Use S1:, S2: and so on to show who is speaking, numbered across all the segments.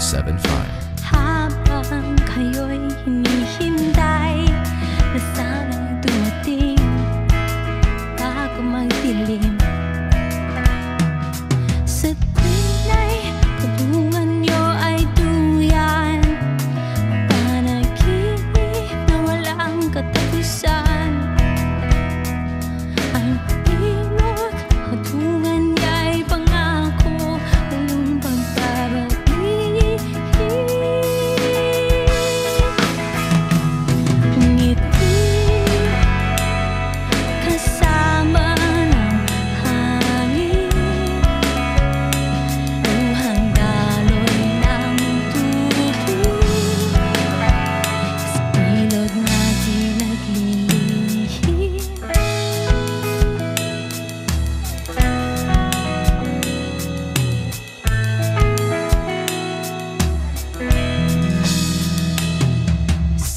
S1: 975. Habang kayo'y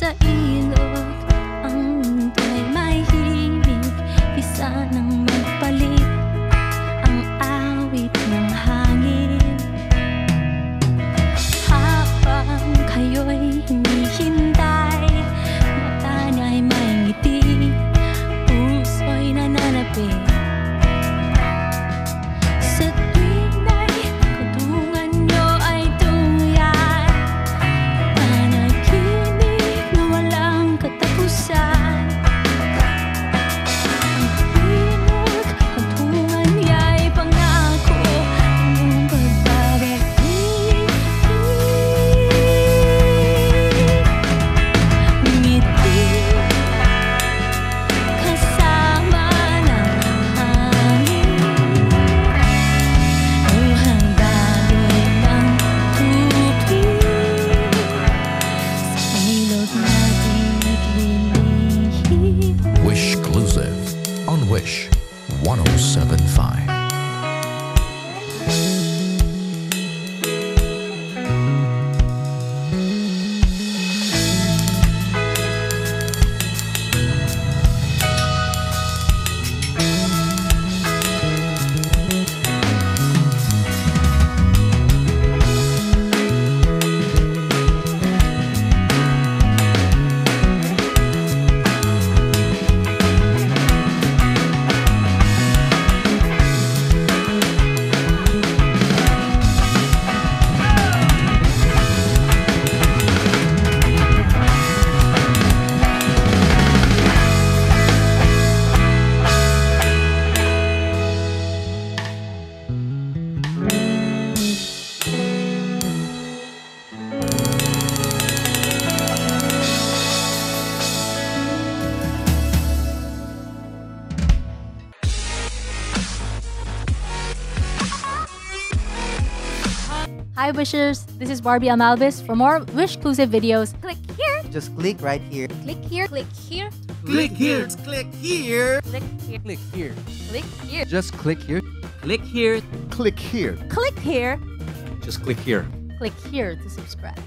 S1: sa Wish 1075.
S2: Hi Wishers, this is Barbie Almalbis. For more Wish-clusive videos, click here,
S3: Just click right here.
S2: click here, click here,
S4: Click here. Click here.
S2: click here,
S4: Click here.
S2: click here,
S4: Just click here. Click here.
S1: Click here.
S2: click here,
S4: Just click here.
S2: click here to subscribe.